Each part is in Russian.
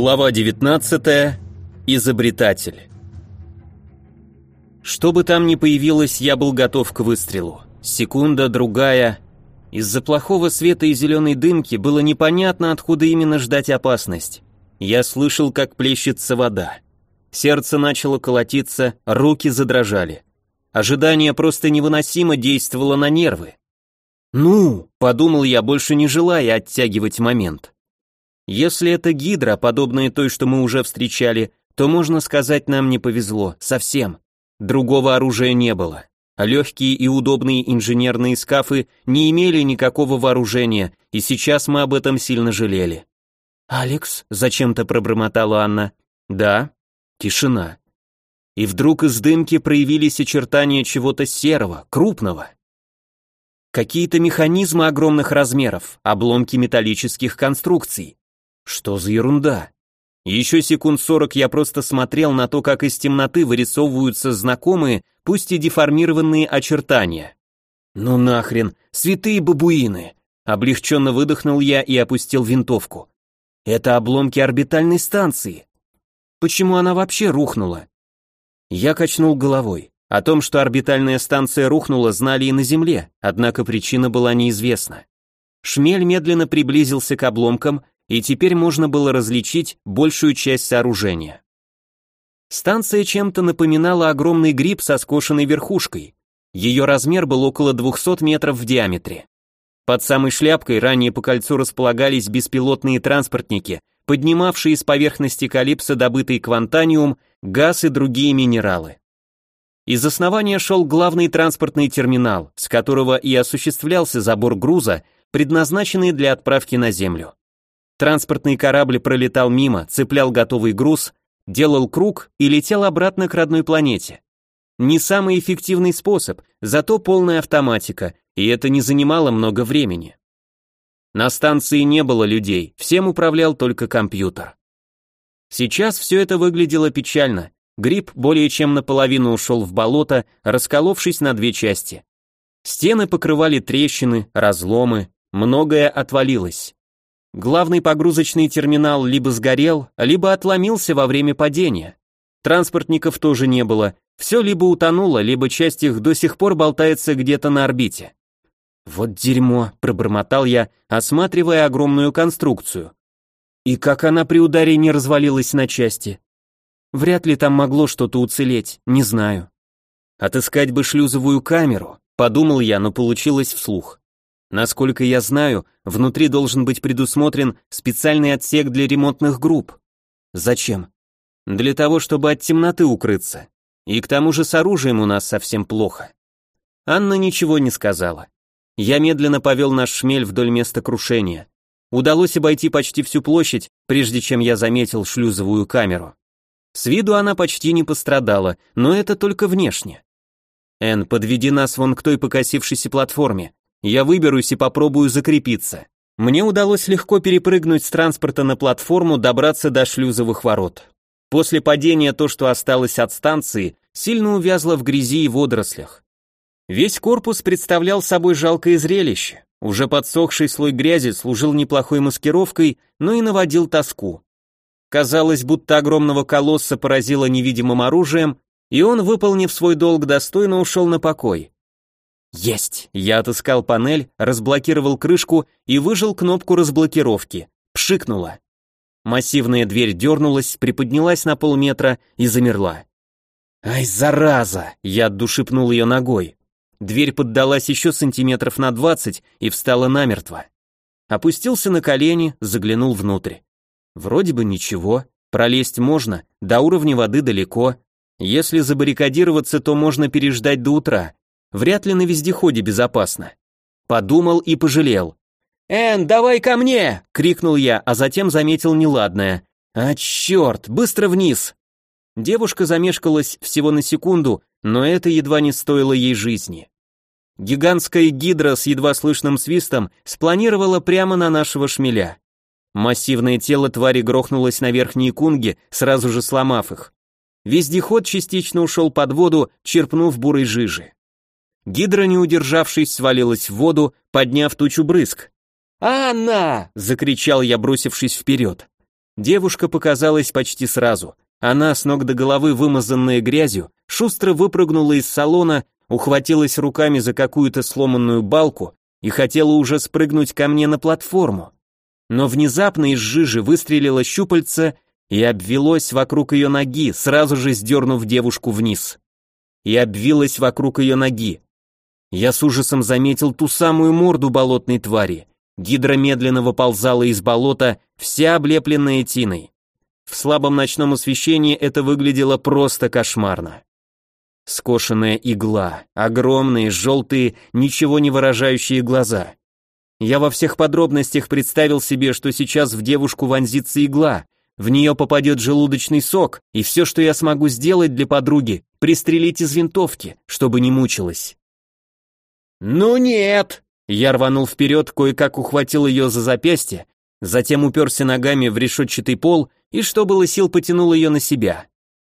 Глава 19. Изобретатель. Что бы там ни появилось, я был готов к выстрелу. Секунда, другая. Из-за плохого света и зеленой дымки было непонятно, откуда именно ждать опасность. Я слышал, как плещется вода. Сердце начало колотиться, руки задрожали. Ожидание просто невыносимо действовало на нервы. «Ну», — подумал я, больше не желая оттягивать момент. Если это гидра, подобная той, что мы уже встречали, то можно сказать, нам не повезло, совсем. Другого оружия не было. Легкие и удобные инженерные скафы не имели никакого вооружения, и сейчас мы об этом сильно жалели. «Алекс?» — зачем-то пробормотала Анна. «Да». Тишина. И вдруг из дымки проявились очертания чего-то серого, крупного. Какие-то механизмы огромных размеров, обломки металлических конструкций. Что за ерунда? Еще секунд сорок я просто смотрел на то, как из темноты вырисовываются знакомые, пусть и деформированные очертания. Ну нахрен, святые бабуины! Облегченно выдохнул я и опустил винтовку. Это обломки орбитальной станции. Почему она вообще рухнула? Я качнул головой. О том, что орбитальная станция рухнула, знали и на Земле, однако причина была неизвестна. Шмель медленно приблизился к обломкам и теперь можно было различить большую часть сооружения. Станция чем-то напоминала огромный гриб со скошенной верхушкой. Ее размер был около 200 метров в диаметре. Под самой шляпкой ранее по кольцу располагались беспилотные транспортники, поднимавшие с поверхности Калипса добытый квантаниум, газ и другие минералы. Из основания шел главный транспортный терминал, с которого и осуществлялся забор груза, предназначенный для отправки на Землю. Транспортный корабль пролетал мимо, цеплял готовый груз, делал круг и летел обратно к родной планете. Не самый эффективный способ, зато полная автоматика, и это не занимало много времени. На станции не было людей, всем управлял только компьютер. Сейчас все это выглядело печально. Гриб более чем наполовину ушел в болото, расколовшись на две части. Стены покрывали трещины, разломы, многое отвалилось. Главный погрузочный терминал либо сгорел, либо отломился во время падения. Транспортников тоже не было, все либо утонуло, либо часть их до сих пор болтается где-то на орбите. «Вот дерьмо», — пробормотал я, осматривая огромную конструкцию. И как она при ударе не развалилась на части? Вряд ли там могло что-то уцелеть, не знаю. Отыскать бы шлюзовую камеру, подумал я, но получилось вслух. Насколько я знаю, внутри должен быть предусмотрен специальный отсек для ремонтных групп. Зачем? Для того, чтобы от темноты укрыться. И к тому же с оружием у нас совсем плохо. Анна ничего не сказала. Я медленно повел наш шмель вдоль места крушения. Удалось обойти почти всю площадь, прежде чем я заметил шлюзовую камеру. С виду она почти не пострадала, но это только внешне. Эн, подведи нас вон к той покосившейся платформе. Я выберусь и попробую закрепиться. Мне удалось легко перепрыгнуть с транспорта на платформу, добраться до шлюзовых ворот. После падения то, что осталось от станции, сильно увязло в грязи и водорослях. Весь корпус представлял собой жалкое зрелище. Уже подсохший слой грязи служил неплохой маскировкой, но и наводил тоску. Казалось, будто огромного колосса поразило невидимым оружием, и он, выполнив свой долг достойно, ушел на покой. Есть! Я отыскал панель, разблокировал крышку и выжал кнопку разблокировки. Пшикнуло. Массивная дверь дернулась, приподнялась на полметра и замерла. «Ай, зараза!» Я от души пнул ее ногой. Дверь поддалась еще сантиметров на двадцать и встала намертво. Опустился на колени, заглянул внутрь. Вроде бы ничего, пролезть можно, до уровня воды далеко. Если забаррикадироваться, то можно переждать до утра, Вряд ли на вездеходе безопасно. Подумал и пожалел. «Эн, давай ко мне!» — крикнул я, а затем заметил неладное. «А черт, быстро вниз!» Девушка замешкалась всего на секунду, но это едва не стоило ей жизни. Гигантская гидра с едва слышным свистом спланировала прямо на нашего шмеля. Массивное тело твари грохнулось на верхние кунги, сразу же сломав их. Вездеход частично ушел под воду, черпнув бурой жижи. Гидра, не удержавшись, свалилась в воду, подняв тучу брызг. «Анна!» — закричал я, бросившись вперед. Девушка показалась почти сразу. Она, с ног до головы вымазанная грязью, шустро выпрыгнула из салона, ухватилась руками за какую-то сломанную балку и хотела уже спрыгнуть ко мне на платформу. Но внезапно из жижи выстрелило щупальце и обвелось вокруг ее ноги, сразу же сдернув девушку вниз. И обвилось вокруг ее ноги. Я с ужасом заметил ту самую морду болотной твари. Гидра медленно выползала из болота, вся облепленная тиной. В слабом ночном освещении это выглядело просто кошмарно. Скошенная игла, огромные, желтые, ничего не выражающие глаза. Я во всех подробностях представил себе, что сейчас в девушку вонзится игла, в нее попадет желудочный сок, и все, что я смогу сделать для подруги, пристрелить из винтовки, чтобы не мучилась. «Ну нет!» Я рванул вперед, кое-как ухватил ее за запястье, затем уперся ногами в решетчатый пол и, что было сил, потянул ее на себя.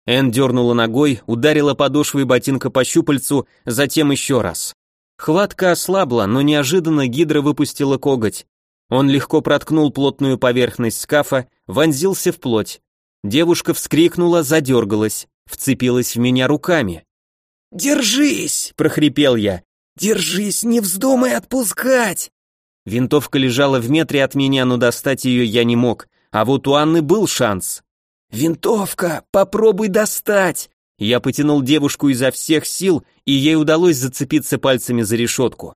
Эн дернула ногой, ударила подошвой ботинка по щупальцу, затем еще раз. Хватка ослабла, но неожиданно гидра выпустила коготь. Он легко проткнул плотную поверхность скафа, вонзился в плоть. Девушка вскрикнула, задергалась, вцепилась в меня руками. «Держись!» – прохрипел я. «Держись, не вздумай отпускать!» Винтовка лежала в метре от меня, но достать ее я не мог, а вот у Анны был шанс. «Винтовка, попробуй достать!» Я потянул девушку изо всех сил, и ей удалось зацепиться пальцами за решетку.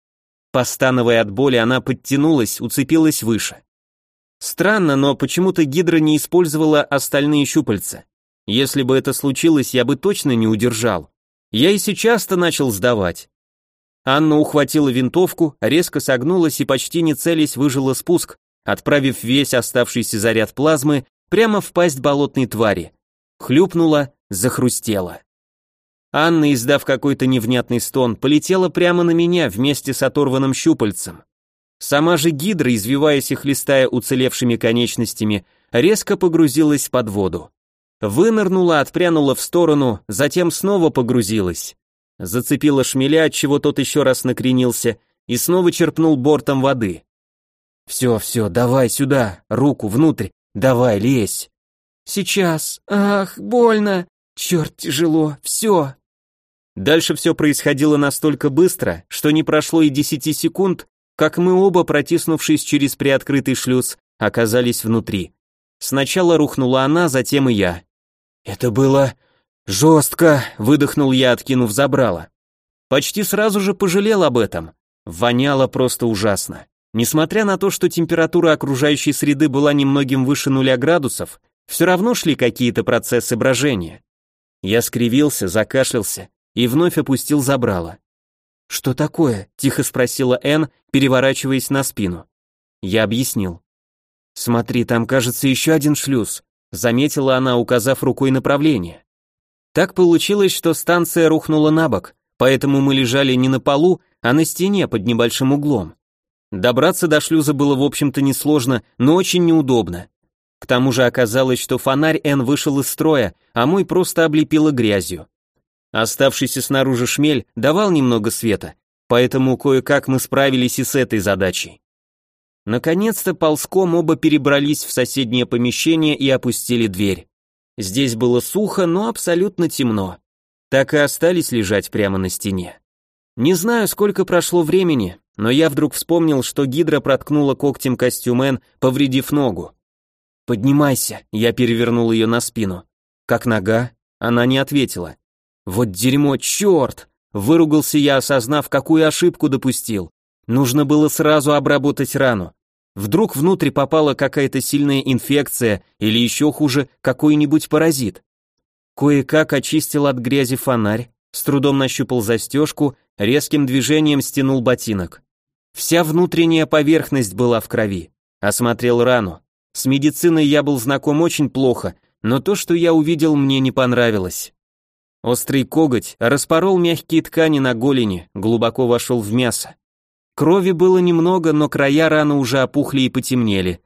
Постановая от боли, она подтянулась, уцепилась выше. Странно, но почему-то Гидра не использовала остальные щупальца. Если бы это случилось, я бы точно не удержал. Я и сейчас-то начал сдавать. Анна ухватила винтовку, резко согнулась и почти не целясь выжила спуск, отправив весь оставшийся заряд плазмы прямо в пасть болотной твари. Хлюпнула, захрустела. Анна, издав какой-то невнятный стон, полетела прямо на меня вместе с оторванным щупальцем. Сама же гидра, извиваясь и хлестая уцелевшими конечностями, резко погрузилась под воду. Вынырнула, отпрянула в сторону, затем снова погрузилась зацепила шмеля, чего тот еще раз накренился, и снова черпнул бортом воды. «Все, все, давай сюда, руку внутрь, давай, лезь». «Сейчас, ах, больно, черт, тяжело, все». Дальше все происходило настолько быстро, что не прошло и десяти секунд, как мы оба, протиснувшись через приоткрытый шлюз, оказались внутри. Сначала рухнула она, затем и я. «Это было «Жестко», — выдохнул я, откинув забрало. Почти сразу же пожалел об этом. Воняло просто ужасно. Несмотря на то, что температура окружающей среды была немногим выше нуля градусов, все равно шли какие-то процессы брожения. Я скривился, закашлялся и вновь опустил забрало. «Что такое?» — тихо спросила Энн, переворачиваясь на спину. Я объяснил. «Смотри, там, кажется, еще один шлюз», — заметила она, указав рукой направление. Так получилось, что станция рухнула на бок, поэтому мы лежали не на полу, а на стене под небольшим углом. Добраться до шлюза было, в общем-то, несложно, но очень неудобно. К тому же оказалось, что фонарь Н вышел из строя, а мой просто облепило грязью. Оставшийся снаружи шмель давал немного света, поэтому кое-как мы справились и с этой задачей. Наконец-то ползком оба перебрались в соседнее помещение и опустили дверь. Здесь было сухо, но абсолютно темно. Так и остались лежать прямо на стене. Не знаю, сколько прошло времени, но я вдруг вспомнил, что гидра проткнула когтем костюм Эн, повредив ногу. «Поднимайся», я перевернул ее на спину. «Как нога?» Она не ответила. «Вот дерьмо, черт!» Выругался я, осознав, какую ошибку допустил. Нужно было сразу обработать рану. Вдруг внутрь попала какая-то сильная инфекция или еще хуже, какой-нибудь паразит. Кое-как очистил от грязи фонарь, с трудом нащупал застежку, резким движением стянул ботинок. Вся внутренняя поверхность была в крови. Осмотрел рану. С медициной я был знаком очень плохо, но то, что я увидел, мне не понравилось. Острый коготь распорол мягкие ткани на голени, глубоко вошел в мясо. Крови было немного, но края раны уже опухли и потемнели.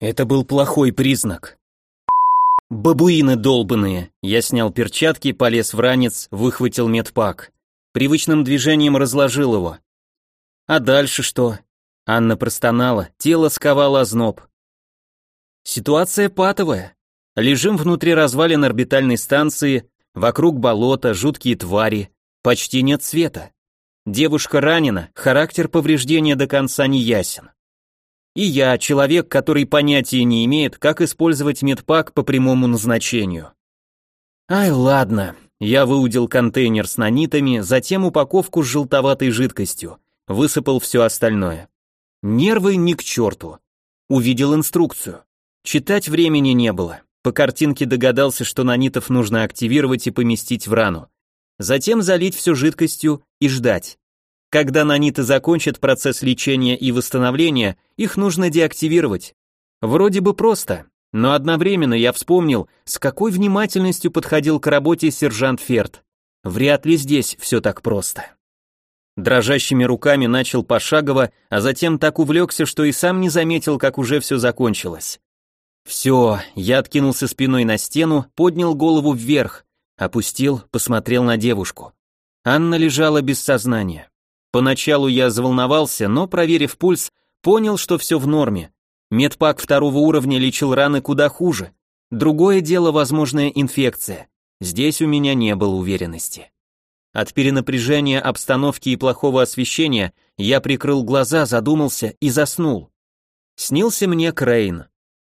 Это был плохой признак. Бабуины долбаные. Я снял перчатки, полез в ранец, выхватил медпак. Привычным движением разложил его. А дальше что? Анна простонала, тело сковало озноб. Ситуация патовая. Лежим внутри развалин орбитальной станции, вокруг болота, жуткие твари, почти нет света. Девушка ранена, характер повреждения до конца не ясен. И я, человек, который понятия не имеет, как использовать медпак по прямому назначению. Ай, ладно. Я выудил контейнер с нанитами, затем упаковку с желтоватой жидкостью, высыпал все остальное. Нервы ни к черту. Увидел инструкцию. Читать времени не было. По картинке догадался, что нанитов нужно активировать и поместить в рану. Затем залить все жидкостью и ждать. Когда наниты закончат процесс лечения и восстановления, их нужно деактивировать. Вроде бы просто, но одновременно я вспомнил, с какой внимательностью подходил к работе сержант Ферд. Вряд ли здесь все так просто. Дрожащими руками начал пошагово, а затем так увлекся, что и сам не заметил, как уже все закончилось. Все, я откинулся спиной на стену, поднял голову вверх, опустил, посмотрел на девушку. Анна лежала без сознания. Поначалу я заволновался, но, проверив пульс, понял, что все в норме, Медпак второго уровня лечил раны куда хуже. Другое дело возможная инфекция. Здесь у меня не было уверенности. От перенапряжения обстановки и плохого освещения я прикрыл глаза, задумался и заснул. Снился мне Крейн.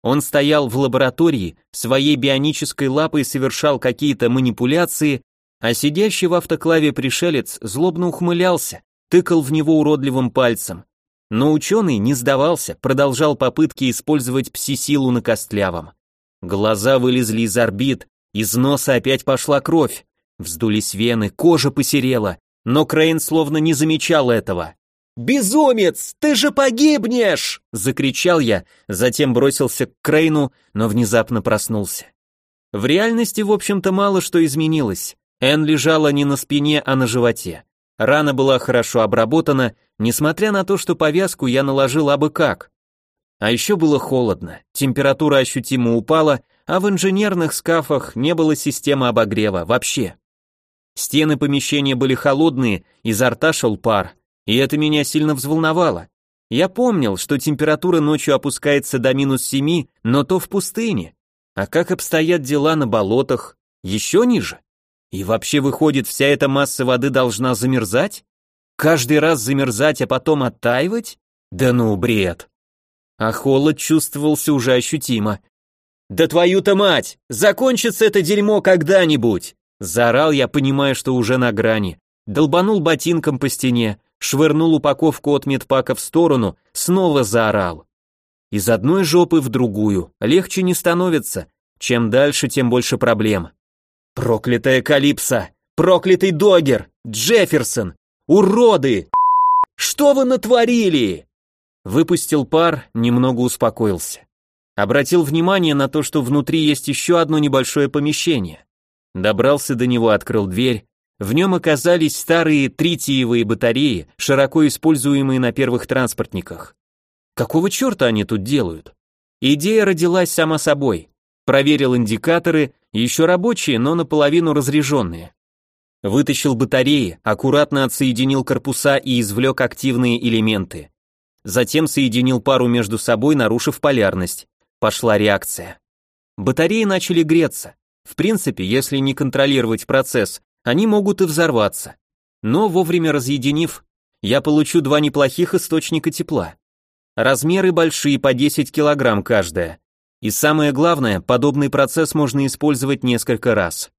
Он стоял в лаборатории, своей бионической лапой совершал какие-то манипуляции, а сидящий в автоклаве пришелец злобно ухмылялся, тыкал в него уродливым пальцем. Но ученый не сдавался, продолжал попытки использовать пси-силу на костлявом. Глаза вылезли из орбит, из носа опять пошла кровь, вздулись вены, кожа посерела, но Крейн словно не замечал этого. «Безумец, ты же погибнешь!» — закричал я, затем бросился к Крейну, но внезапно проснулся. В реальности, в общем-то, мало что изменилось. Эн лежала не на спине, а на животе. Рана была хорошо обработана, несмотря на то, что повязку я наложил абы как. А еще было холодно, температура ощутимо упала, а в инженерных скафах не было системы обогрева вообще. Стены помещения были холодные, изо рта шел пар, и это меня сильно взволновало. Я помнил, что температура ночью опускается до минус семи, но то в пустыне. А как обстоят дела на болотах? Еще ниже? И вообще выходит, вся эта масса воды должна замерзать? Каждый раз замерзать, а потом оттаивать? Да ну, бред. А холод чувствовался уже ощутимо. «Да твою-то мать! Закончится это дерьмо когда-нибудь!» Заорал я, понимая, что уже на грани. Долбанул ботинком по стене, швырнул упаковку от медпака в сторону, снова заорал. Из одной жопы в другую, легче не становится. Чем дальше, тем больше проблем. Проклятая Калипса! Проклятый Догер! Джефферсон! Уроды! Что вы натворили? Выпустил пар, немного успокоился. Обратил внимание на то, что внутри есть еще одно небольшое помещение. Добрался до него, открыл дверь. В нем оказались старые тритиевые батареи, широко используемые на первых транспортниках. Какого черта они тут делают? Идея родилась сама собой. Проверил индикаторы, еще рабочие, но наполовину разряженные. Вытащил батареи, аккуратно отсоединил корпуса и извлек активные элементы. Затем соединил пару между собой, нарушив полярность. Пошла реакция. Батареи начали греться. В принципе, если не контролировать процесс, они могут и взорваться. Но вовремя разъединив, я получу два неплохих источника тепла. Размеры большие, по 10 килограмм каждая. И самое главное, подобный процесс можно использовать несколько раз.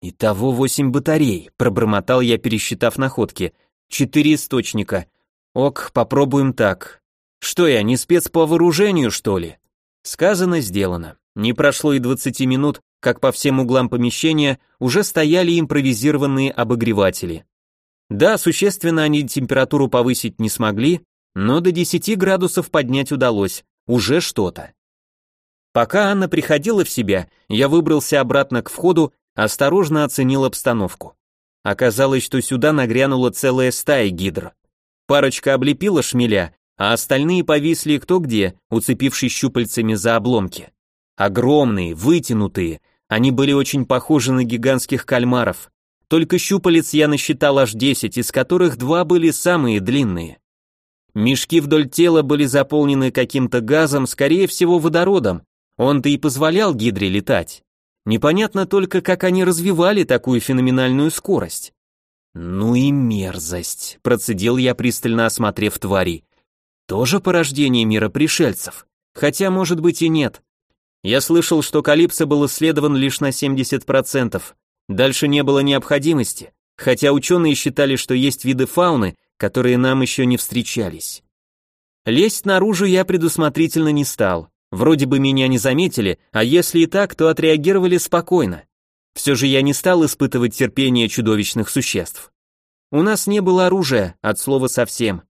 Итого восемь батарей, пробормотал я, пересчитав находки. Четыре источника. Ок, попробуем так. Что я, не спец по вооружению, что ли? Сказано, сделано. Не прошло и 20 минут, как по всем углам помещения уже стояли импровизированные обогреватели. Да, существенно они температуру повысить не смогли, но до 10 градусов поднять удалось, уже что-то. Пока Анна приходила в себя, я выбрался обратно к входу, осторожно оценил обстановку. Оказалось, что сюда нагрянула целая стая гидр. Парочка облепила шмеля, а остальные повисли кто где, уцепившись щупальцами за обломки. Огромные, вытянутые, они были очень похожи на гигантских кальмаров. Только щупалец я насчитал аж 10, из которых два были самые длинные. Мешки вдоль тела были заполнены каким-то газом, скорее всего водородом, Он-то и позволял Гидре летать. Непонятно только, как они развивали такую феноменальную скорость. «Ну и мерзость», — процедил я, пристально осмотрев твари. «Тоже порождение мира пришельцев? Хотя, может быть, и нет. Я слышал, что Калипсо был исследован лишь на 70%. Дальше не было необходимости, хотя ученые считали, что есть виды фауны, которые нам еще не встречались. Лезть наружу я предусмотрительно не стал. Вроде бы меня не заметили, а если и так, то отреагировали спокойно. Все же я не стал испытывать терпение чудовищных существ. У нас не было оружия, от слова совсем.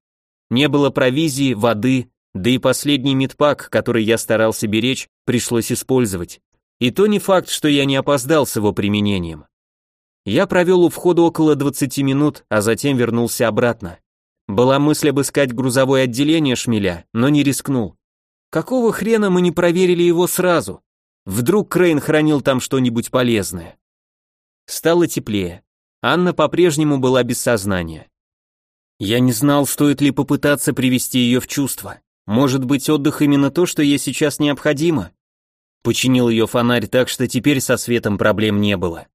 Не было провизии, воды, да и последний медпак, который я старался беречь, пришлось использовать. И то не факт, что я не опоздал с его применением. Я провел у входа около 20 минут, а затем вернулся обратно. Была мысль обыскать грузовое отделение шмеля, но не рискнул. Какого хрена мы не проверили его сразу? Вдруг Крейн хранил там что-нибудь полезное? Стало теплее. Анна по-прежнему была без сознания. Я не знал, стоит ли попытаться привести ее в чувство. Может быть, отдых именно то, что ей сейчас необходимо? Починил ее фонарь так, что теперь со светом проблем не было.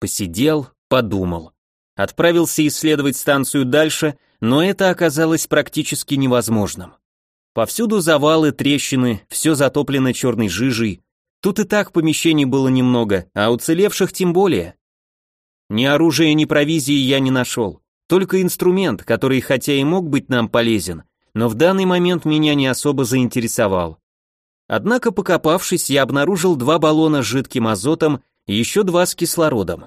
Посидел, подумал. Отправился исследовать станцию дальше, но это оказалось практически невозможным. Повсюду завалы, трещины, все затоплено черной жижей. Тут и так помещений было немного, а уцелевших тем более. Ни оружия, ни провизии я не нашел. Только инструмент, который хотя и мог быть нам полезен, но в данный момент меня не особо заинтересовал. Однако, покопавшись, я обнаружил два баллона с жидким азотом и еще два с кислородом.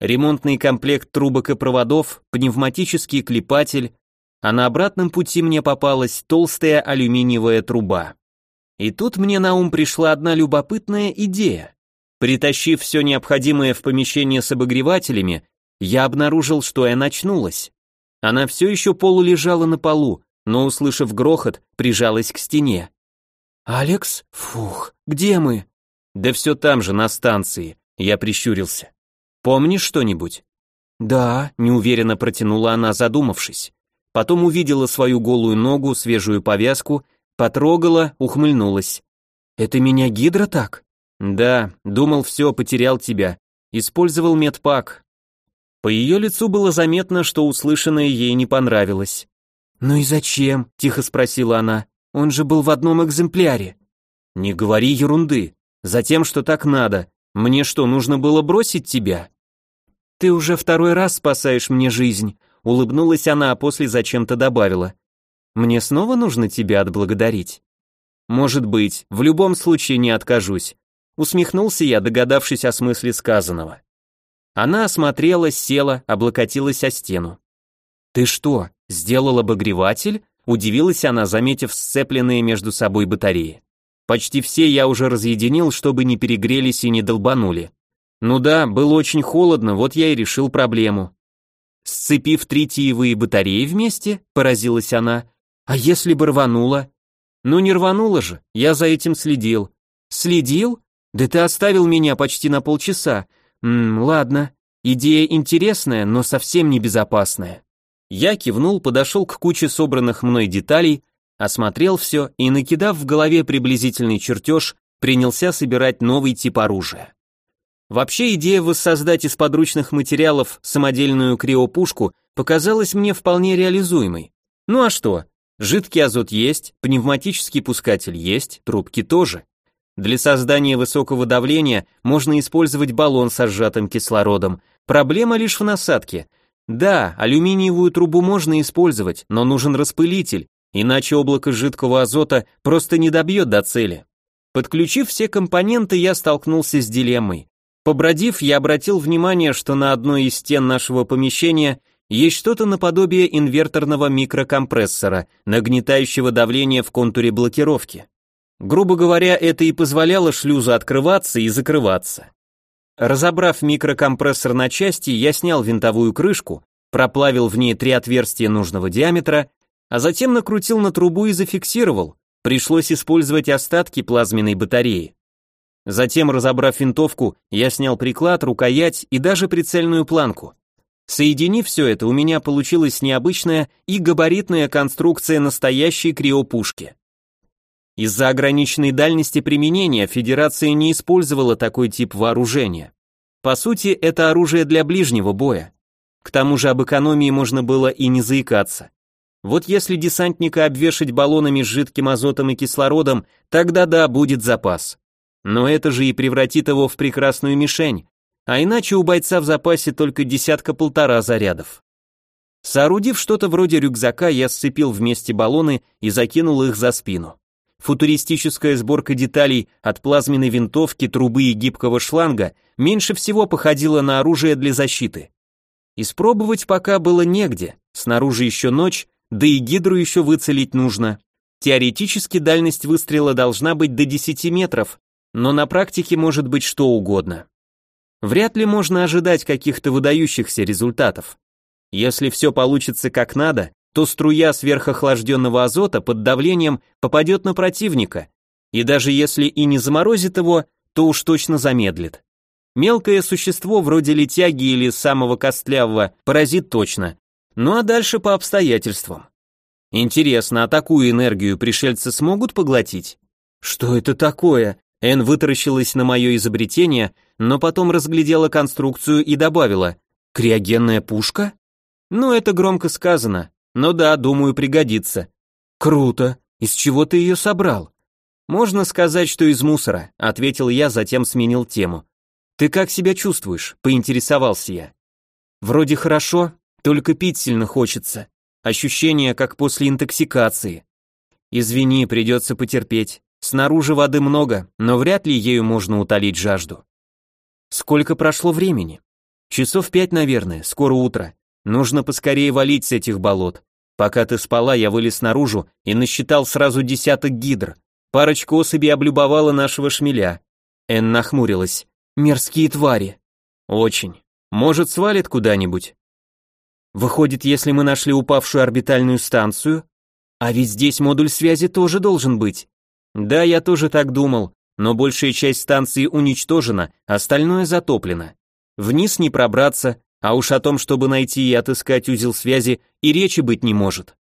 Ремонтный комплект трубок и проводов, пневматический клепатель, а на обратном пути мне попалась толстая алюминиевая труба. И тут мне на ум пришла одна любопытная идея. Притащив все необходимое в помещение с обогревателями, я обнаружил, что я начнулась. Она все еще полулежала на полу, но, услышав грохот, прижалась к стене. «Алекс? Фух, где мы?» «Да все там же, на станции», — я прищурился. «Помнишь что-нибудь?» «Да», — неуверенно протянула она, задумавшись. Потом увидела свою голую ногу, свежую повязку, потрогала, ухмыльнулась. «Это меня гидра так?» «Да, думал, все, потерял тебя. Использовал медпак». По ее лицу было заметно, что услышанное ей не понравилось. «Ну и зачем?» – тихо спросила она. «Он же был в одном экземпляре». «Не говори ерунды. Затем, что так надо. Мне что, нужно было бросить тебя?» «Ты уже второй раз спасаешь мне жизнь», — улыбнулась она, а после зачем-то добавила. «Мне снова нужно тебя отблагодарить?» «Может быть, в любом случае не откажусь», — усмехнулся я, догадавшись о смысле сказанного. Она осмотрелась, села, облокотилась о стену. «Ты что, сделал обогреватель?» Удивилась она, заметив сцепленные между собой батареи. «Почти все я уже разъединил, чтобы не перегрелись и не долбанули. Ну да, было очень холодно, вот я и решил проблему». «Сцепив три тиевые батареи вместе?» – поразилась она. «А если бы рвануло?» «Ну не рвануло же, я за этим следил». «Следил? Да ты оставил меня почти на полчаса. М ладно, идея интересная, но совсем не безопасная». Я кивнул, подошел к куче собранных мной деталей, осмотрел все и, накидав в голове приблизительный чертеж, принялся собирать новый тип оружия. Вообще идея воссоздать из подручных материалов самодельную криопушку показалась мне вполне реализуемой. Ну а что? Жидкий азот есть, пневматический пускатель есть, трубки тоже. Для создания высокого давления можно использовать баллон со сжатым кислородом. Проблема лишь в насадке. Да, алюминиевую трубу можно использовать, но нужен распылитель, иначе облако жидкого азота просто не добьет до цели. Подключив все компоненты, я столкнулся с дилеммой. Побродив, я обратил внимание, что на одной из стен нашего помещения есть что-то наподобие инверторного микрокомпрессора, нагнетающего давление в контуре блокировки. Грубо говоря, это и позволяло шлюзу открываться и закрываться. Разобрав микрокомпрессор на части, я снял винтовую крышку, проплавил в ней три отверстия нужного диаметра, а затем накрутил на трубу и зафиксировал. Пришлось использовать остатки плазменной батареи. Затем, разобрав винтовку, я снял приклад, рукоять и даже прицельную планку. Соединив все это, у меня получилась необычная и габаритная конструкция настоящей криопушки. Из-за ограниченной дальности применения Федерация не использовала такой тип вооружения. По сути, это оружие для ближнего боя. К тому же об экономии можно было и не заикаться. Вот если десантника обвешать баллонами с жидким азотом и кислородом, тогда да, будет запас. Но это же и превратит его в прекрасную мишень, а иначе у бойца в запасе только десятка-полтора зарядов. Соорудив что-то вроде рюкзака, я сцепил вместе баллоны и закинул их за спину. Футуристическая сборка деталей от плазменной винтовки, трубы и гибкого шланга меньше всего походила на оружие для защиты. Испробовать пока было негде, снаружи еще ночь, да и гидру еще выцелить нужно. Теоретически дальность выстрела должна быть до 10 метров, но на практике может быть что угодно. Вряд ли можно ожидать каких-то выдающихся результатов. Если все получится как надо, то струя сверхохлажденного азота под давлением попадет на противника, и даже если и не заморозит его, то уж точно замедлит. Мелкое существо вроде летяги или самого костлявого поразит точно, ну а дальше по обстоятельствам. Интересно, а такую энергию пришельцы смогут поглотить? Что это такое? Эн вытаращилась на мое изобретение, но потом разглядела конструкцию и добавила «Криогенная пушка?» Ну, это громко сказано, но да, думаю, пригодится. Круто. Из чего ты ее собрал? Можно сказать, что из мусора, ответил я, затем сменил тему. Ты как себя чувствуешь? поинтересовался я. Вроде хорошо, только пить сильно хочется. Ощущение, как после интоксикации. Извини, придется потерпеть. Снаружи воды много, но вряд ли ею можно утолить жажду. Сколько прошло времени? Часов пять, наверное, скоро утро. Нужно поскорее валить с этих болот. Пока ты спала, я вылез наружу и насчитал сразу десяток гидр. Парочка особей облюбовала нашего шмеля. Эн нахмурилась. Мерзкие твари. Очень. Может, свалит куда-нибудь? Выходит, если мы нашли упавшую орбитальную станцию, а ведь здесь модуль связи тоже должен быть. Да, я тоже так думал, но большая часть станции уничтожена, остальное затоплено. Вниз не пробраться, а уж о том, чтобы найти и отыскать узел связи, и речи быть не может.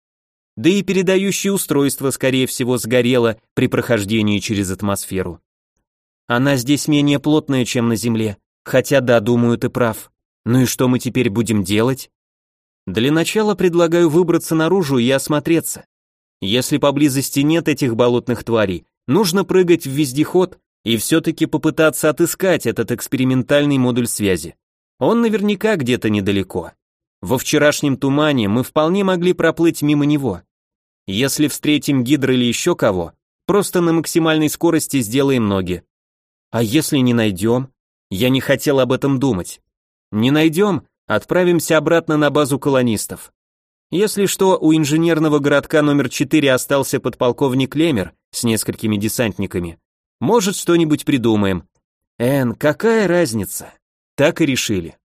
Да и передающее устройство, скорее всего, сгорело при прохождении через атмосферу. Она здесь менее плотная, чем на Земле, хотя да, думаю, ты прав. Ну и что мы теперь будем делать? Для начала предлагаю выбраться наружу и осмотреться. Если поблизости нет этих болотных тварей, нужно прыгать в вездеход и все-таки попытаться отыскать этот экспериментальный модуль связи. Он наверняка где-то недалеко. Во вчерашнем тумане мы вполне могли проплыть мимо него. Если встретим гидро или еще кого, просто на максимальной скорости сделаем ноги. А если не найдем? Я не хотел об этом думать. Не найдем, Отправимся обратно на базу колонистов. Если что, у инженерного городка номер 4 остался подполковник Лемер с несколькими десантниками. Может, что-нибудь придумаем. Эн, какая разница? Так и решили.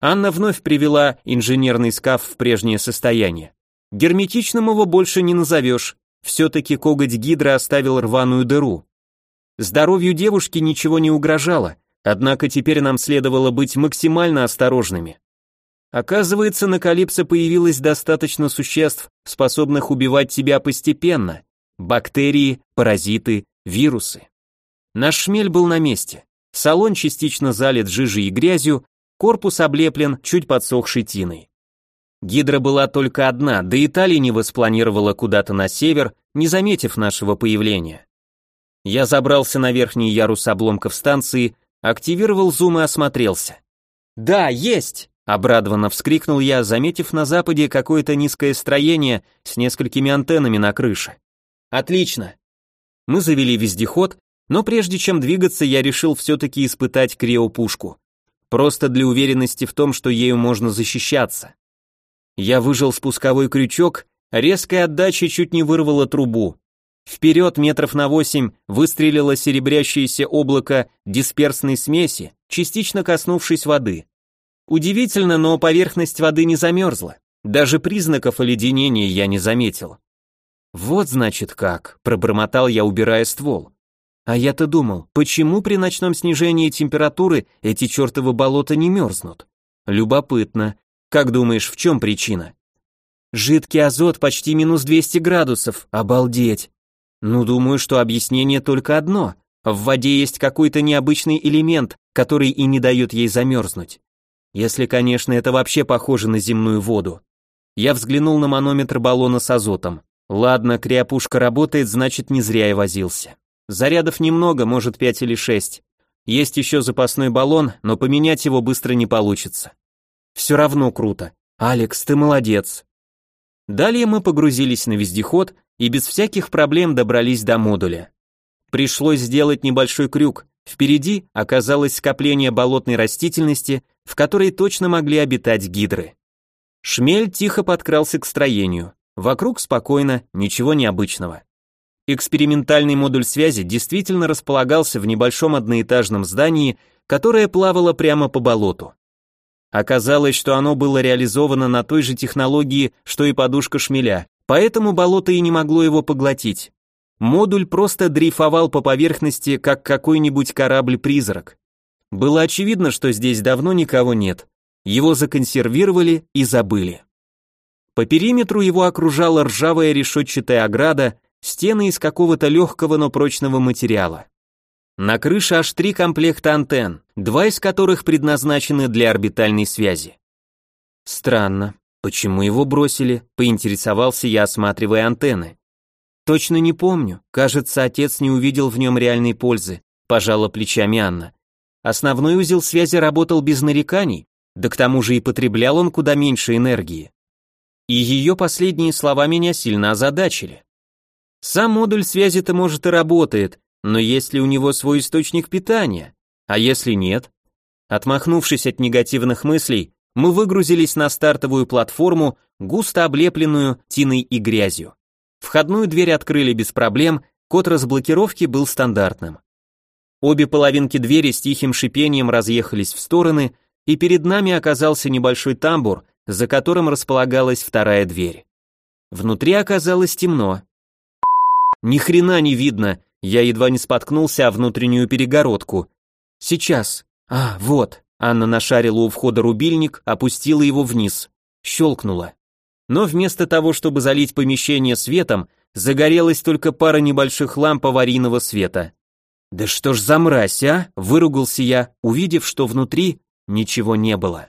Анна вновь привела инженерный скаф в прежнее состояние. Герметичным его больше не назовешь, все-таки коготь гидра оставил рваную дыру. Здоровью девушки ничего не угрожало, Однако теперь нам следовало быть максимально осторожными. Оказывается, на Калипсо появилось достаточно существ, способных убивать тебя постепенно. Бактерии, паразиты, вирусы. Наш шмель был на месте. Салон частично залит жижей и грязью, корпус облеплен чуть подсохшей тиной. Гидра была только одна, да и та лениво спланировала куда-то на север, не заметив нашего появления. Я забрался на верхний ярус обломков станции, Активировал зум и осмотрелся. «Да, есть!» — обрадованно вскрикнул я, заметив на западе какое-то низкое строение с несколькими антеннами на крыше. «Отлично!» Мы завели вездеход, но прежде чем двигаться, я решил все-таки испытать криопушку. Просто для уверенности в том, что ею можно защищаться. Я выжал спусковой крючок, резкая отдача чуть не вырвала трубу. Вперед метров на восемь выстрелило серебрящееся облако дисперсной смеси, частично коснувшись воды. Удивительно, но поверхность воды не замерзла. Даже признаков оледенения я не заметил. Вот значит как, пробормотал я, убирая ствол. А я-то думал, почему при ночном снижении температуры эти чертовы болота не мерзнут? Любопытно. Как думаешь, в чем причина? Жидкий азот почти минус 200 градусов, обалдеть. Ну, думаю, что объяснение только одно. В воде есть какой-то необычный элемент, который и не дает ей замерзнуть. Если, конечно, это вообще похоже на земную воду. Я взглянул на манометр баллона с азотом. Ладно, криопушка работает, значит, не зря я возился. Зарядов немного, может, пять или шесть. Есть еще запасной баллон, но поменять его быстро не получится. Все равно круто. Алекс, ты молодец. Далее мы погрузились на вездеход и без всяких проблем добрались до модуля. Пришлось сделать небольшой крюк. Впереди оказалось скопление болотной растительности, в которой точно могли обитать гидры. Шмель тихо подкрался к строению. Вокруг спокойно, ничего необычного. Экспериментальный модуль связи действительно располагался в небольшом одноэтажном здании, которое плавало прямо по болоту. Оказалось, что оно было реализовано на той же технологии, что и подушка шмеля, поэтому болото и не могло его поглотить. Модуль просто дрейфовал по поверхности, как какой-нибудь корабль-призрак. Было очевидно, что здесь давно никого нет. Его законсервировали и забыли. По периметру его окружала ржавая решетчатая ограда, стены из какого-то легкого, но прочного материала. На крыше аж три комплекта антенн, два из которых предназначены для орбитальной связи. Странно, почему его бросили, поинтересовался я, осматривая антенны. Точно не помню. Кажется, отец не увидел в нем реальной пользы, пожала плечами Анна. Основной узел связи работал без нареканий, да к тому же и потреблял он куда меньше энергии. И ее последние слова меня сильно озадачили. Сам модуль связи-то может и работает, но есть ли у него свой источник питания? А если нет? Отмахнувшись от негативных мыслей, мы выгрузились на стартовую платформу, густо облепленную тиной и грязью. Входную дверь открыли без проблем, код разблокировки был стандартным. Обе половинки двери с тихим шипением разъехались в стороны, и перед нами оказался небольшой тамбур, за которым располагалась вторая дверь. Внутри оказалось темно. Ни хрена не видно, я едва не споткнулся о внутреннюю перегородку. Сейчас. А, вот. Анна нашарила у входа рубильник, опустила его вниз. Щелкнула но вместо того, чтобы залить помещение светом, загорелась только пара небольших ламп аварийного света. «Да что ж за мразь, а?» – выругался я, увидев, что внутри ничего не было.